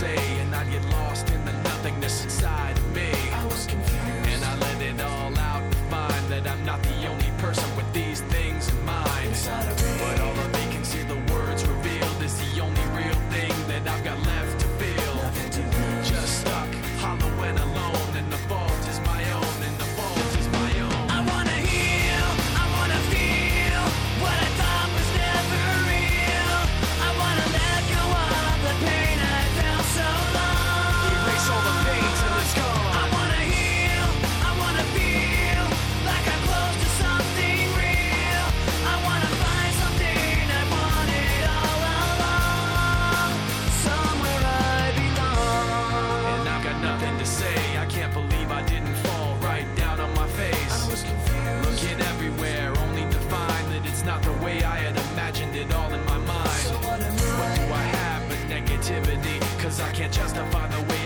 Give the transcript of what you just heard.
say and I'd get lost. Cause I can't justify the way